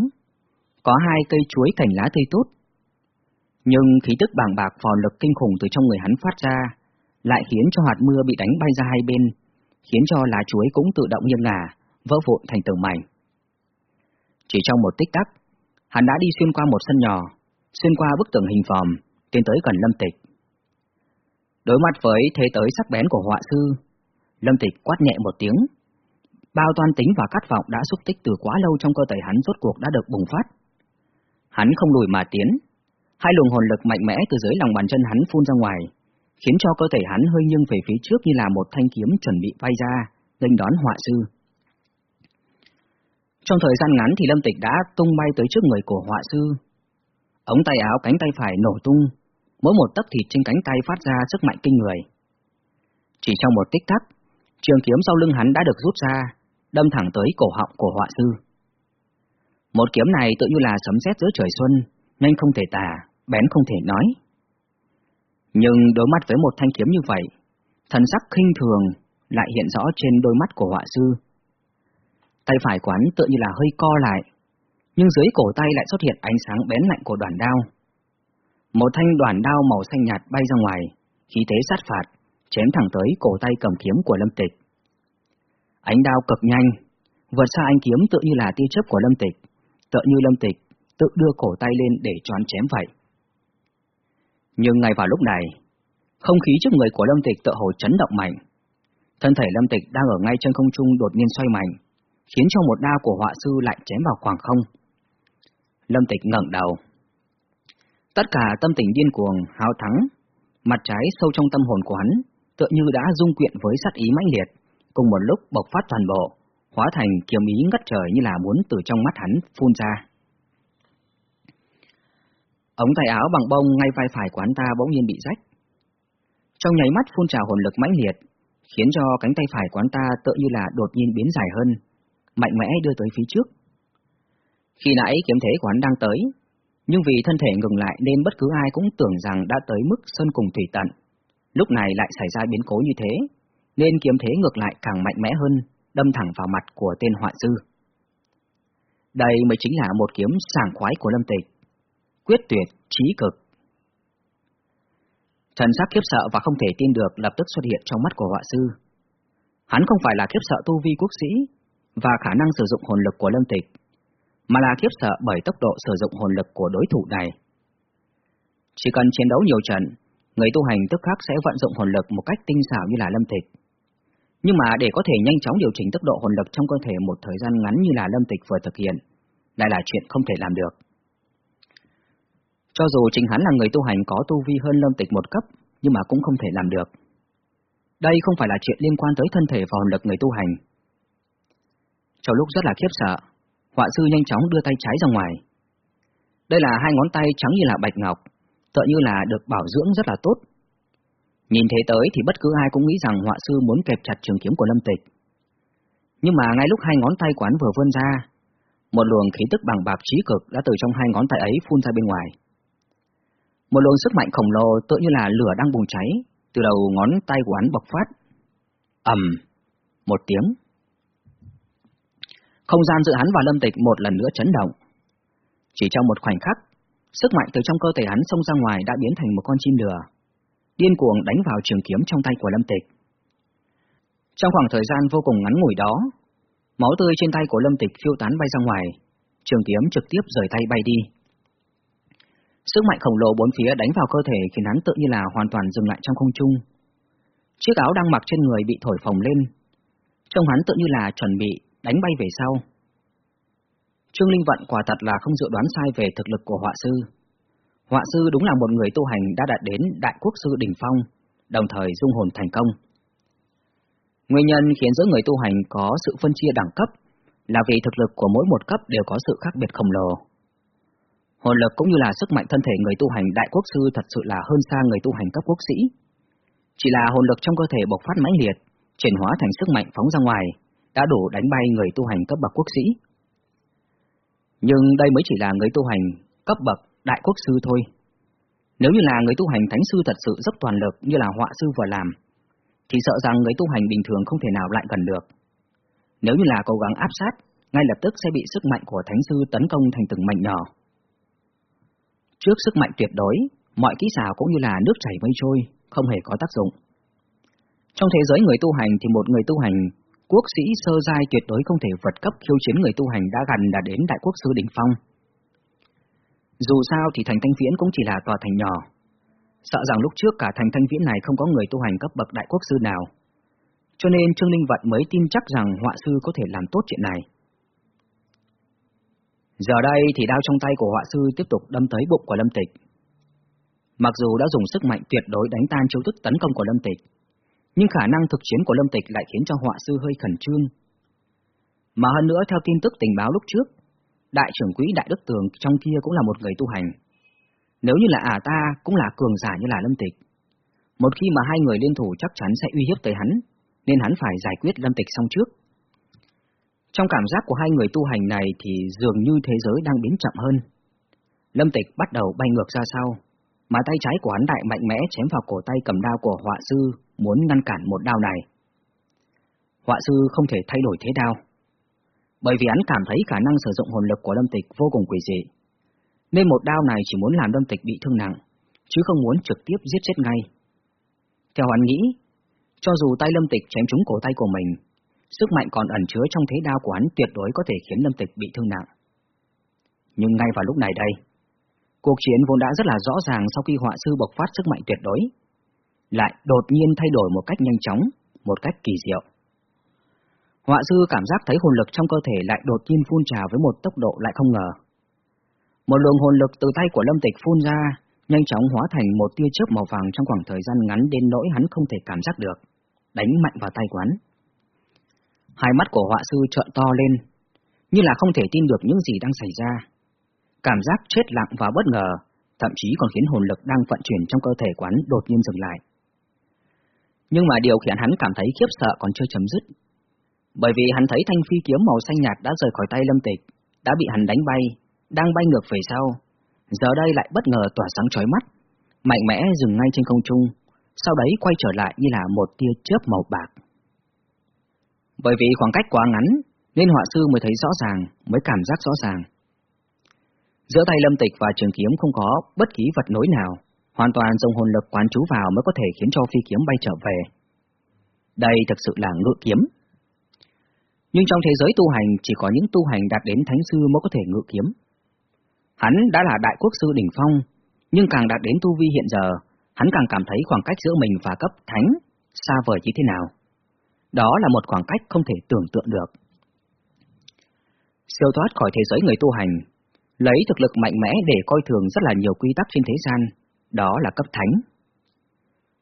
có hai cây chuối cành lá tươi tốt. Nhưng khí tức bàng bạc phò lực kinh khủng từ trong người hắn phát ra, lại khiến cho hạt mưa bị đánh bay ra hai bên, khiến cho lá chuối cũng tự động nghiêng ngả, vỡ vụn thành từng mảnh. Chỉ trong một tích tắc, hắn đã đi xuyên qua một sân nhỏ, xuyên qua bức tường hình vòm, tiến tới gần Lâm Tịch. Đối mặt với thế tới sắc bén của họa sư, Lâm Tịch quát nhẹ một tiếng. Bao toan tính và khát vọng đã xúc tích từ quá lâu trong cơ thể hắn rốt cuộc đã được bùng phát. Hắn không lùi mà tiến, hai luồng hồn lực mạnh mẽ từ dưới lòng bàn chân hắn phun ra ngoài, khiến cho cơ thể hắn hơi nghiêng về phía trước như là một thanh kiếm chuẩn bị bay ra, nghênh đón họa sư. Trong thời gian ngắn thì Lâm Tịch đã tung bay tới trước người của họa sư. Ống tay áo cánh tay phải nổ tung, mỗi một tấc thịt trên cánh tay phát ra sức mạnh kinh người. Chỉ trong một tích tắc, trường kiếm sau lưng hắn đã được rút ra, đâm thẳng tới cổ họng của họa sư. Một kiếm này tự như là sấm sét giữa trời xuân, nhanh không thể tả, bén không thể nói. Nhưng đối mặt với một thanh kiếm như vậy, thần sắc khinh thường lại hiện rõ trên đôi mắt của họa sư. Tay phải quán tựa như là hơi co lại, nhưng dưới cổ tay lại xuất hiện ánh sáng bén lạnh của đoàn đao. Một thanh đoàn đao màu xanh nhạt bay ra ngoài, khí thế sát phạt, chém thẳng tới cổ tay cầm kiếm của Lâm Tịch. Ánh đao cực nhanh, vượt xa anh kiếm tự như là tia chớp của Lâm Tịch, tự như Lâm Tịch tự đưa cổ tay lên để choán chém vậy. Nhưng ngay vào lúc này, không khí trước người của Lâm Tịch tựa hồ chấn động mạnh. Thân thể Lâm Tịch đang ở ngay trên không trung đột nhiên xoay mạnh, khiến cho một đao của họa sư lại chém vào khoảng không. Lâm Tịch ngẩng đầu. Tất cả tâm tình điên cuồng, hào thắng, mặt trái sâu trong tâm hồn của hắn, tựa như đã dung quyện với sát ý mãnh liệt, cùng một lúc bộc phát toàn bộ, hóa thành kiếm ý ngất trời như là muốn từ trong mắt hắn phun ra. Ống tay áo bằng bông ngay vai phải quán ta bỗng nhiên bị rách. Trong nháy mắt phun trào hồn lực mãnh liệt, khiến cho cánh tay phải quán ta tựa như là đột nhiên biến dài hơn, mạnh mẽ đưa tới phía trước. Khi nãy kiếm thế của hắn đang tới, nhưng vì thân thể ngừng lại nên bất cứ ai cũng tưởng rằng đã tới mức sơn cùng thủy tận. Lúc này lại xảy ra biến cố như thế, nên kiếm thế ngược lại càng mạnh mẽ hơn, đâm thẳng vào mặt của tên họa sư. Đây mới chính là một kiếm sảng khoái của Lâm Tịch. Quyết tuyệt, trí cực. Thần sắc khiếp sợ và không thể tin được lập tức xuất hiện trong mắt của họa sư. Hắn không phải là khiếp sợ tu vi quốc sĩ và khả năng sử dụng hồn lực của Lâm Tịch, mà là khiếp sợ bởi tốc độ sử dụng hồn lực của đối thủ này. Chỉ cần chiến đấu nhiều trận, người tu hành tức khắc sẽ vận dụng hồn lực một cách tinh xảo như là Lâm Tịch. Nhưng mà để có thể nhanh chóng điều chỉnh tốc độ hồn lực trong cơ thể một thời gian ngắn như là Lâm Tịch vừa thực hiện, lại là chuyện không thể làm được. Cho dù chính hắn là người tu hành có tu vi hơn Lâm Tịch một cấp, nhưng mà cũng không thể làm được. Đây không phải là chuyện liên quan tới thân thể và hồn lực người tu hành. Trong lúc rất là khiếp sợ, họa sư nhanh chóng đưa tay trái ra ngoài. Đây là hai ngón tay trắng như là bạch ngọc, tựa như là được bảo dưỡng rất là tốt. Nhìn thế tới thì bất cứ ai cũng nghĩ rằng họa sư muốn kẹp chặt trường kiếm của Lâm Tịch. Nhưng mà ngay lúc hai ngón tay quán vừa vươn ra, một luồng khí tức bằng bạc trí cực đã từ trong hai ngón tay ấy phun ra bên ngoài. Một luồng sức mạnh khổng lồ tựa như là lửa đang bùng cháy, từ đầu ngón tay của hắn bộc phát. ầm, một tiếng. Không gian giữa hắn và Lâm Tịch một lần nữa chấn động. Chỉ trong một khoảnh khắc, sức mạnh từ trong cơ thể hắn xông ra ngoài đã biến thành một con chim lửa, điên cuồng đánh vào trường kiếm trong tay của Lâm Tịch. Trong khoảng thời gian vô cùng ngắn ngủi đó, máu tươi trên tay của Lâm Tịch phiêu tán bay ra ngoài, trường kiếm trực tiếp rời tay bay đi. Sức mạnh khổng lồ bốn phía đánh vào cơ thể khiến hắn tự như là hoàn toàn dừng lại trong không trung. Chiếc áo đang mặc trên người bị thổi phồng lên. Trông hắn tự như là chuẩn bị đánh bay về sau. Trương Linh Vận quả thật là không dự đoán sai về thực lực của họa sư. Họa sư đúng là một người tu hành đã đạt đến đại quốc sư đỉnh phong, đồng thời dung hồn thành công. Nguyên nhân khiến giữa người tu hành có sự phân chia đẳng cấp là vì thực lực của mỗi một cấp đều có sự khác biệt khổng lồ. Hồn lực cũng như là sức mạnh thân thể người tu hành đại quốc sư thật sự là hơn xa người tu hành cấp quốc sĩ. Chỉ là hồn lực trong cơ thể bộc phát mãnh liệt, chuyển hóa thành sức mạnh phóng ra ngoài, đã đủ đánh bay người tu hành cấp bậc quốc sĩ. Nhưng đây mới chỉ là người tu hành cấp bậc đại quốc sư thôi. Nếu như là người tu hành thánh sư thật sự rất toàn lực như là họa sư vừa làm, thì sợ rằng người tu hành bình thường không thể nào lại gần được. Nếu như là cố gắng áp sát, ngay lập tức sẽ bị sức mạnh của thánh sư tấn công thành từng mảnh nhỏ. Trước sức mạnh tuyệt đối, mọi kỹ xảo cũng như là nước chảy mây trôi, không hề có tác dụng. Trong thế giới người tu hành thì một người tu hành quốc sĩ sơ giai tuyệt đối không thể vượt cấp khiêu chiến người tu hành đã gần đã đến đại quốc sư đỉnh phong. Dù sao thì thành thanh viễn cũng chỉ là tòa thành nhỏ. Sợ rằng lúc trước cả thành thanh viễn này không có người tu hành cấp bậc đại quốc sư nào. Cho nên Trương Linh Vận mới tin chắc rằng họa sư có thể làm tốt chuyện này. Giờ đây thì đao trong tay của họa sư tiếp tục đâm tới bụng của Lâm Tịch. Mặc dù đã dùng sức mạnh tuyệt đối đánh tan chiêu thức tấn công của Lâm Tịch, nhưng khả năng thực chiến của Lâm Tịch lại khiến cho họa sư hơi khẩn trương. Mà hơn nữa theo tin tức tình báo lúc trước, đại trưởng quỹ Đại Đức Tường trong kia cũng là một người tu hành. Nếu như là ả ta cũng là cường giả như là Lâm Tịch. Một khi mà hai người liên thủ chắc chắn sẽ uy hiếp tới hắn, nên hắn phải giải quyết Lâm Tịch xong trước. Trong cảm giác của hai người tu hành này thì dường như thế giới đang biến chậm hơn. Lâm Tịch bắt đầu bay ngược ra sau, mà tay trái của hắn đại mạnh mẽ chém vào cổ tay cầm đao của họa sư muốn ngăn cản một đao này. Họa sư không thể thay đổi thế đao, bởi vì hắn cảm thấy khả năng sử dụng hồn lực của Lâm Tịch vô cùng quỷ dị, nên một đao này chỉ muốn làm Lâm Tịch bị thương nặng, chứ không muốn trực tiếp giết chết ngay. Theo hắn nghĩ, cho dù tay Lâm Tịch chém trúng cổ tay của mình, sức mạnh còn ẩn chứa trong thế đao của hắn tuyệt đối có thể khiến Lâm Tịch bị thương nặng. Nhưng ngay vào lúc này đây, cuộc chiến vốn đã rất là rõ ràng sau khi họa sư bộc phát sức mạnh tuyệt đối, lại đột nhiên thay đổi một cách nhanh chóng, một cách kỳ diệu. Họa sư cảm giác thấy hồn lực trong cơ thể lại đột nhiên phun trào với một tốc độ lại không ngờ. Một luồng hồn lực từ tay của Lâm Tịch phun ra, nhanh chóng hóa thành một tia chớp màu vàng trong khoảng thời gian ngắn đến nỗi hắn không thể cảm giác được, đánh mạnh vào tay quán. Hai mắt của họa sư trợn to lên, như là không thể tin được những gì đang xảy ra. Cảm giác chết lặng và bất ngờ, thậm chí còn khiến hồn lực đang vận chuyển trong cơ thể quán đột nhiên dừng lại. Nhưng mà điều khiến hắn cảm thấy khiếp sợ còn chưa chấm dứt. Bởi vì hắn thấy thanh phi kiếm màu xanh nhạt đã rời khỏi tay lâm tịch, đã bị hắn đánh bay, đang bay ngược về sau. Giờ đây lại bất ngờ tỏa sáng chói mắt, mạnh mẽ dừng ngay trên không trung, sau đấy quay trở lại như là một tia chớp màu bạc. Bởi vì khoảng cách quá ngắn, nên họa sư mới thấy rõ ràng, mới cảm giác rõ ràng. Giữa tay lâm tịch và trường kiếm không có bất kỳ vật nối nào, hoàn toàn dùng hồn lực quán chú vào mới có thể khiến cho phi kiếm bay trở về. Đây thực sự là ngự kiếm. Nhưng trong thế giới tu hành chỉ có những tu hành đạt đến thánh sư mới có thể ngự kiếm. Hắn đã là đại quốc sư đỉnh phong, nhưng càng đạt đến tu vi hiện giờ, hắn càng cảm thấy khoảng cách giữa mình và cấp thánh xa vời như thế nào. Đó là một khoảng cách không thể tưởng tượng được. Siêu thoát khỏi thế giới người tu hành, lấy thực lực mạnh mẽ để coi thường rất là nhiều quy tắc trên thế gian, đó là cấp thánh.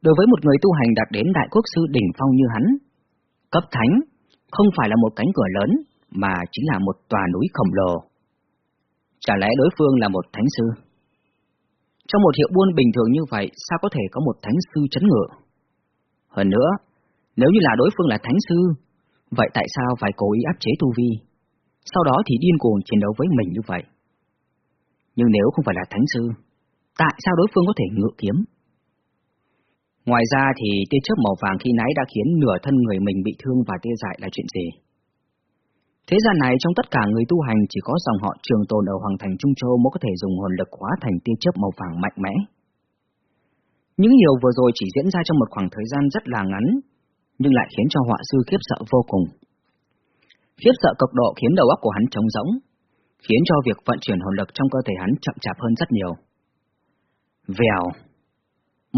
Đối với một người tu hành đạt đến đại quốc sư đỉnh phong như hắn, cấp thánh không phải là một cánh cửa lớn, mà chính là một tòa núi khổng lồ. Chả lẽ đối phương là một thánh sư? Trong một hiệu buôn bình thường như vậy, sao có thể có một thánh sư chấn ngựa? Hơn nữa, nếu như là đối phương là thánh sư, vậy tại sao phải cố ý áp chế tu vi? Sau đó thì điên cuồng chiến đấu với mình như vậy. Nhưng nếu không phải là thánh sư, tại sao đối phương có thể ngự kiếm? Ngoài ra thì tia chớp màu vàng khi nãy đã khiến nửa thân người mình bị thương và tia dại là chuyện gì? Thế gian này trong tất cả người tu hành chỉ có dòng họ trường tồn ở Hoàng Thành Trung Châu mới có thể dùng hồn lực hóa thành tia chớp màu vàng mạnh mẽ. Những điều vừa rồi chỉ diễn ra trong một khoảng thời gian rất là ngắn, nhưng lại khiến cho họa sư khiếp sợ vô cùng. Khiếp sợ cực độ khiến đầu óc của hắn trống rỗng, khiến cho việc vận chuyển hồn lực trong cơ thể hắn chậm chạp hơn rất nhiều. Vèo.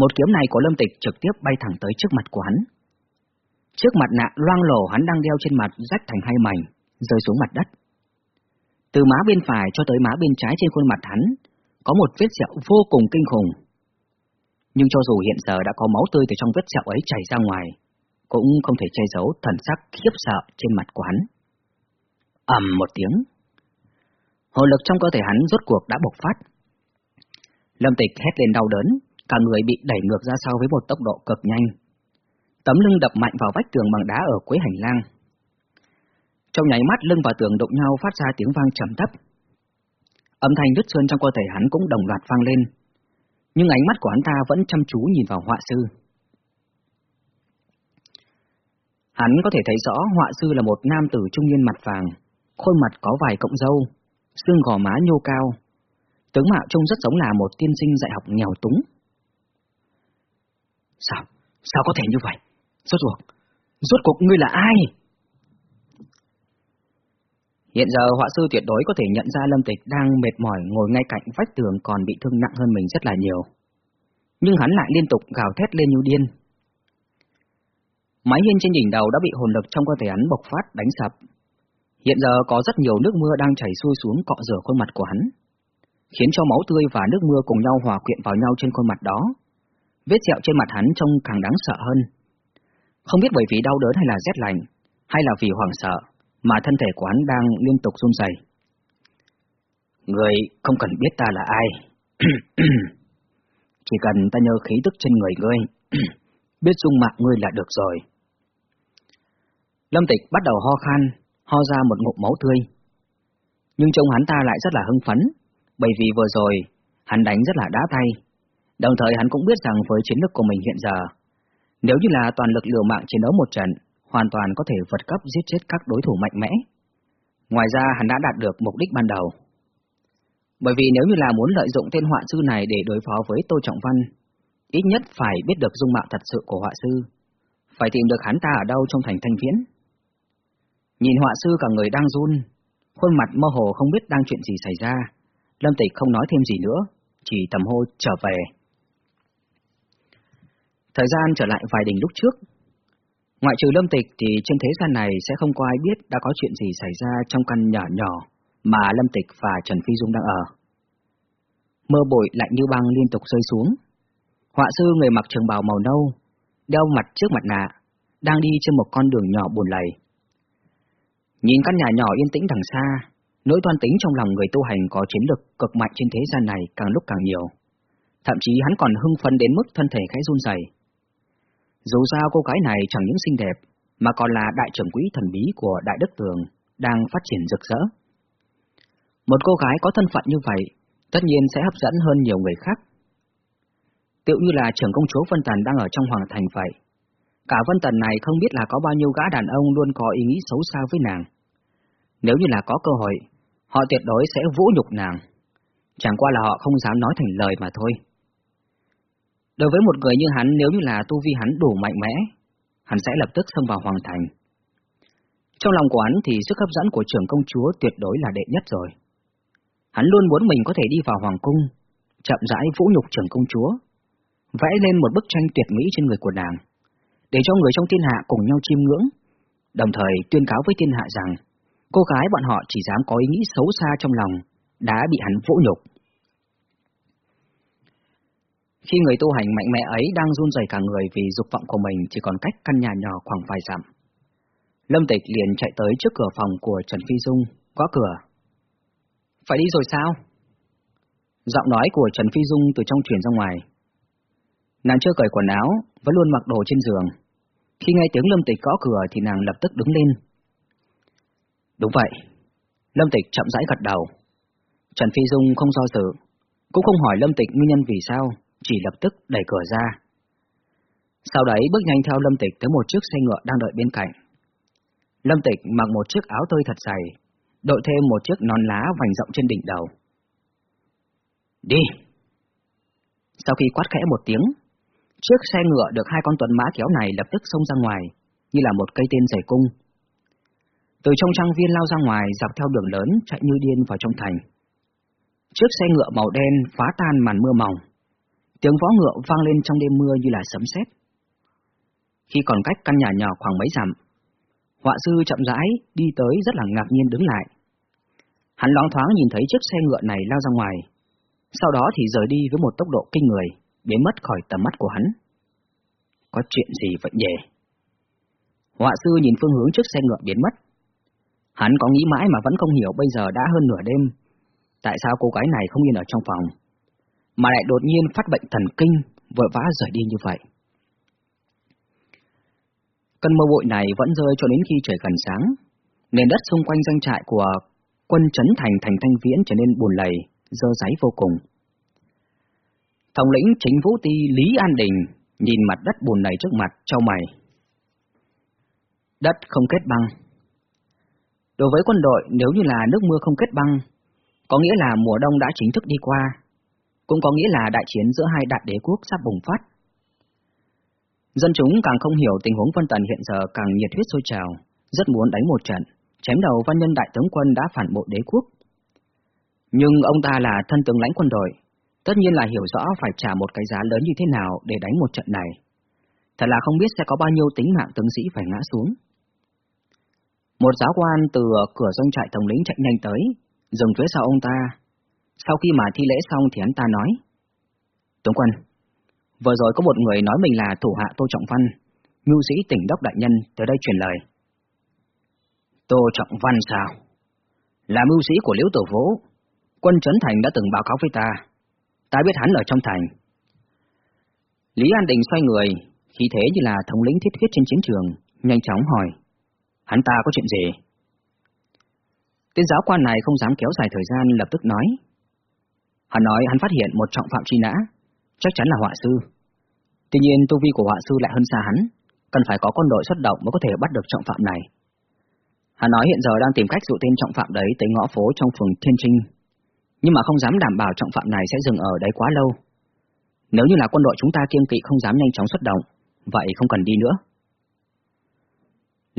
Một kiếm này của Lâm Tịch trực tiếp bay thẳng tới trước mặt của hắn. Trước mặt nạ loang lổ hắn đang đeo trên mặt rách thành hai mảnh, rơi xuống mặt đất. Từ má bên phải cho tới má bên trái trên khuôn mặt hắn, có một vết sẹo vô cùng kinh khủng. Nhưng cho dù hiện giờ đã có máu tươi từ trong vết sẹo ấy chảy ra ngoài, cũng không thể che giấu thần sắc khiếp sợ trên mặt của hắn. ầm một tiếng, hồn lực trong cơ thể hắn rốt cuộc đã bộc phát. Lâm Tịch hét lên đau đớn, cả người bị đẩy ngược ra sau với một tốc độ cực nhanh. Tấm lưng đập mạnh vào vách tường bằng đá ở cuối hành lang. Trong nháy mắt lưng và tường đụng nhau phát ra tiếng vang trầm thấp. Âm thanh đứt sơn trong cơ thể hắn cũng đồng loạt vang lên, nhưng ánh mắt của hắn ta vẫn chăm chú nhìn vào họa sư. Hắn có thể thấy rõ họa sư là một nam tử trung niên mặt vàng, khuôn mặt có vài cộng râu, xương gò má nhô cao. Tướng mạo trông rất giống là một tiên sinh dạy học nghèo túng. Sao? Sao có thể như vậy? Rốt cuộc, rốt cuộc ngươi là ai? Hiện giờ họa sư tuyệt đối có thể nhận ra Lâm Tịch đang mệt mỏi ngồi ngay cạnh vách tường còn bị thương nặng hơn mình rất là nhiều. Nhưng hắn lại liên tục gào thét lên như điên. Mái hiên trên đỉnh đầu đã bị hồn lực trong cơ thể hắn bộc phát đánh sập. Hiện giờ có rất nhiều nước mưa đang chảy xuôi xuống cọ rửa khuôn mặt của hắn, khiến cho máu tươi và nước mưa cùng nhau hòa quyện vào nhau trên khuôn mặt đó. Vết sẹo trên mặt hắn trông càng đáng sợ hơn. Không biết bởi vì đau đớn hay là rét lạnh, hay là vì hoảng sợ, mà thân thể của hắn đang liên tục run rẩy. Người không cần biết ta là ai. (clears throat) Chỉ cần ta nhớ khí tức trên người ngươi, (clears throat) biết dung mạo ngươi là được rồi. Lâm Tịch bắt đầu ho khan, ho ra một ngụm máu tươi. Nhưng trông hắn ta lại rất là hưng phấn, bởi vì vừa rồi, hắn đánh rất là đá tay. Đồng thời hắn cũng biết rằng với chiến lược của mình hiện giờ, nếu như là toàn lực liều mạng chiến đấu một trận, hoàn toàn có thể vượt cấp giết chết các đối thủ mạnh mẽ. Ngoài ra hắn đã đạt được mục đích ban đầu. Bởi vì nếu như là muốn lợi dụng tên họa sư này để đối phó với Tô Trọng Văn, ít nhất phải biết được dung mạo thật sự của họa sư, phải tìm được hắn ta ở đâu trong thành thanh viễn. Nhìn họa sư cả người đang run, khuôn mặt mơ hồ không biết đang chuyện gì xảy ra, Lâm Tịch không nói thêm gì nữa, chỉ tầm hô trở về. Thời gian trở lại vài đỉnh lúc trước, Ngoại trừ Lâm Tịch thì trên thế gian này sẽ không có ai biết đã có chuyện gì xảy ra trong căn nhỏ nhỏ mà Lâm Tịch và Trần Phi Dung đang ở. Mưa bụi lạnh như băng liên tục rơi xuống. Họa sư người mặc trường bào màu nâu, đeo mặt trước mặt nạ, đang đi trên một con đường nhỏ buồn lầy. Nhìn căn nhà nhỏ yên tĩnh đằng xa, nỗi toan tính trong lòng người tu hành có chiến lực cực mạnh trên thế gian này càng lúc càng nhiều. Thậm chí hắn còn hưng phấn đến mức thân thể khẽ run rẩy. Dù sao cô gái này chẳng những xinh đẹp, mà còn là đại trưởng quỹ thần bí của Đại Đức Tường, đang phát triển rực rỡ. Một cô gái có thân phận như vậy, tất nhiên sẽ hấp dẫn hơn nhiều người khác. Tựu như là trưởng công chúa Vân Tần đang ở trong Hoàng Thành vậy. Cả Vân Tần này không biết là có bao nhiêu gã đàn ông luôn có ý nghĩ xấu xa với nàng. Nếu như là có cơ hội, họ tuyệt đối sẽ vũ nhục nàng. Chẳng qua là họ không dám nói thành lời mà thôi. Đối với một người như hắn, nếu như là tu vi hắn đủ mạnh mẽ, hắn sẽ lập tức xông vào hoàng thành. Trong lòng của hắn thì sức hấp dẫn của trưởng công chúa tuyệt đối là đệ nhất rồi. Hắn luôn muốn mình có thể đi vào hoàng cung, chậm rãi vũ nhục trưởng công chúa, vẽ lên một bức tranh tuyệt mỹ trên người của nàng, để cho người trong thiên hạ cùng nhau chiêm ngưỡng, đồng thời tuyên cáo với thiên hạ rằng cô gái bọn họ chỉ dám có ý nghĩ xấu xa trong lòng, đã bị hắn vũ nhục. Khi người tu hành mạnh mẽ ấy đang run rẩy cả người vì dục vọng của mình chỉ còn cách căn nhà nhỏ khoảng vài dặm. Lâm Tịch liền chạy tới trước cửa phòng của Trần Phi Dung, gõ cửa. Phải đi rồi sao? Giọng nói của Trần Phi Dung từ trong truyền ra ngoài. Nàng chưa cởi quần áo, vẫn luôn mặc đồ trên giường. Khi nghe tiếng Lâm Tịch gõ cửa thì nàng lập tức đứng lên. Đúng vậy. Lâm Tịch chậm rãi gật đầu. Trần Phi Dung không do dự, cũng không hỏi Lâm Tịch nguyên nhân vì sao, chỉ lập tức đẩy cửa ra. Sau đấy bước nhanh theo Lâm Tịch tới một chiếc xe ngựa đang đợi bên cạnh. Lâm Tịch mặc một chiếc áo tơi thật dày, đội thêm một chiếc nón lá vành rộng trên đỉnh đầu. Đi! Sau khi quát khẽ một tiếng, chiếc xe ngựa được hai con tuần mã kéo này lập tức xông ra ngoài, như là một cây tên giải cung. Từ trong trang viên lao ra ngoài dọc theo đường lớn chạy như điên vào trong thành. Chiếc xe ngựa màu đen phá tan màn mưa mỏng, Tiếng vó ngựa vang lên trong đêm mưa như là sấm sét. Khi còn cách căn nhà nhỏ khoảng mấy dặm, họa sư chậm rãi đi tới rất là ngạc nhiên đứng lại. Hắn loáng thoáng nhìn thấy chiếc xe ngựa này lao ra ngoài, sau đó thì rời đi với một tốc độ kinh người, biến mất khỏi tầm mắt của hắn. Có chuyện gì vậy nhỉ? Họa sư nhìn phương hướng chiếc xe ngựa biến mất. Hắn có nghĩ mãi mà vẫn không hiểu bây giờ đã hơn nửa đêm, tại sao cô gái này không yên ở trong phòng, mà lại đột nhiên phát bệnh thần kinh, vội vã rời đi như vậy. Cơn mưa bụi này vẫn rơi cho đến khi trời gần sáng, nền đất xung quanh doanh trại của quân trấn thành thành thanh viễn trở nên buồn lầy, dơ giấy vô cùng. Thống lĩnh chính vũ ti Lý An Đình nhìn mặt đất buồn lầy trước mặt, trao mày. Đất không kết băng. Đối với quân đội, nếu như là nước mưa không kết băng, có nghĩa là mùa đông đã chính thức đi qua, cũng có nghĩa là đại chiến giữa hai đại đế quốc sắp bùng phát. Dân chúng càng không hiểu tình huống Vân Tần hiện giờ càng nhiệt huyết sôi trào, rất muốn đánh một trận, chém đầu văn nhân đại tướng quân đã phản bộ đế quốc. Nhưng ông ta là thân tướng lãnh quân đội, tất nhiên là hiểu rõ phải trả một cái giá lớn như thế nào để đánh một trận này. Thật là không biết sẽ có bao nhiêu tính mạng tướng sĩ phải ngã xuống. Một giáo quan từ cửa doanh trại thống lĩnh chạy nhanh tới, dừng phía sau ông ta. Sau khi mà thi lễ xong thì hắn ta nói. Tướng quân, vừa rồi có một người nói mình là thủ hạ Tô Trọng Văn, mưu sĩ tỉnh đốc đại nhân tới đây truyền lời. Tô Trọng Văn sao? Là mưu sĩ của Liễu Tử Vũ. Quân Trấn Thành đã từng báo cáo với ta. Ta biết hắn ở trong thành. Lý An Đình xoay người, khí thế như là thống lĩnh thiết huyết trên chiến trường, nhanh chóng hỏi. Hắn ta có chuyện gì? Tên giáo quan này không dám kéo dài thời gian lập tức nói. Hắn nói hắn phát hiện một trọng phạm truy nã, chắc chắn là họa sư. Tuy nhiên tu vi của họa sư lại hơn xa hắn, cần phải có quân đội xuất động mới có thể bắt được trọng phạm này. Hắn nói hiện giờ đang tìm cách dụ tên trọng phạm đấy tới ngõ phố trong phường Thiên Trinh, nhưng mà không dám đảm bảo trọng phạm này sẽ dừng ở đấy quá lâu. Nếu như là quân đội chúng ta kiêng kỵ không dám nhanh chóng xuất động, vậy không cần đi nữa.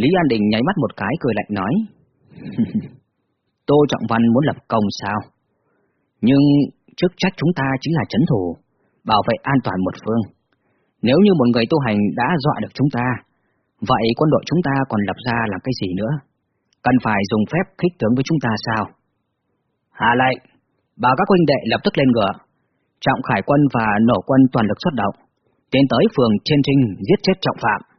Lý An Đình nháy mắt một cái cười lạnh nói. (laughs) Tô Trọng Văn muốn lập công sao? Nhưng chức trách chúng ta chính là chấn thủ, bảo vệ an toàn một phương. Nếu như một người tu hành đã dọa được chúng ta, vậy quân đội chúng ta còn lập ra làm cái gì nữa? Cần phải dùng phép khích tướng với chúng ta sao? Hạ lệnh, bảo các huynh đệ lập tức lên ngựa, trọng khải quân và nổ quân toàn lực xuất động, tiến tới phường Thiên Trinh giết chết trọng phạm.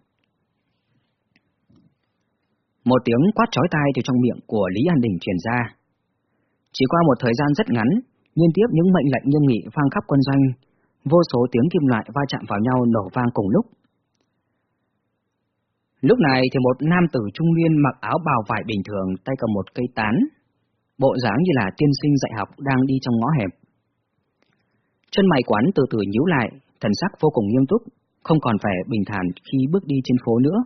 Một tiếng quát chói tai từ trong miệng của Lý An Đình truyền ra. Chỉ qua một thời gian rất ngắn, liên tiếp những mệnh lệnh nghiêm nghị vang khắp quân doanh, vô số tiếng kim loại va chạm vào nhau nổ vang cùng lúc. Lúc này thì một nam tử trung niên mặc áo bào vải bình thường, tay cầm một cây tán, bộ dáng như là tiên sinh dạy học đang đi trong ngõ hẹp. Chân mày quán từ từ nhíu lại, thần sắc vô cùng nghiêm túc, không còn vẻ bình thản khi bước đi trên phố nữa.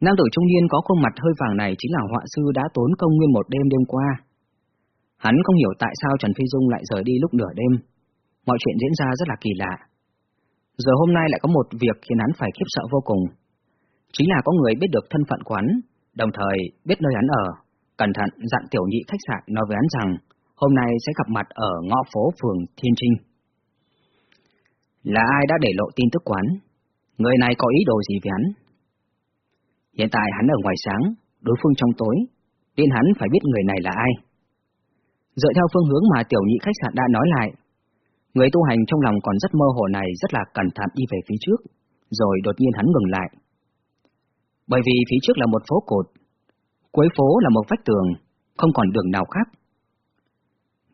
Nam tử trung niên có khuôn mặt hơi vàng này chính là họa sư đã tốn công nguyên một đêm đêm qua. Hắn không hiểu tại sao Trần Phi Dung lại rời đi lúc nửa đêm. Mọi chuyện diễn ra rất là kỳ lạ. Giờ hôm nay lại có một việc khiến hắn phải khiếp sợ vô cùng. Chính là có người biết được thân phận quán, đồng thời biết nơi hắn ở, cẩn thận dặn tiểu nhị khách sạn nói với hắn rằng hôm nay sẽ gặp mặt ở ngõ phố phường Thiên Trinh. Là ai đã để lộ tin tức quán? Người này có ý đồ gì với hắn? Hiện tại hắn ở ngoài sáng, đối phương trong tối, nên hắn phải biết người này là ai. Dựa theo phương hướng mà tiểu nhị khách sạn đã nói lại, người tu hành trong lòng còn rất mơ hồ này rất là cẩn thận đi về phía trước, rồi đột nhiên hắn ngừng lại. Bởi vì phía trước là một phố cột, cuối phố là một vách tường, không còn đường nào khác.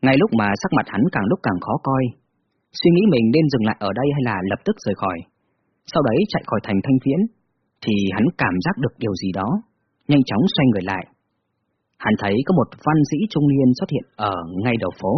Ngay lúc mà sắc mặt hắn càng lúc càng khó coi, suy nghĩ mình nên dừng lại ở đây hay là lập tức rời khỏi, sau đấy chạy khỏi thành thanh phiến, thì hắn cảm giác được điều gì đó, nhanh chóng xoay người lại. Hắn thấy có một văn sĩ trung niên xuất hiện ở ngay đầu phố.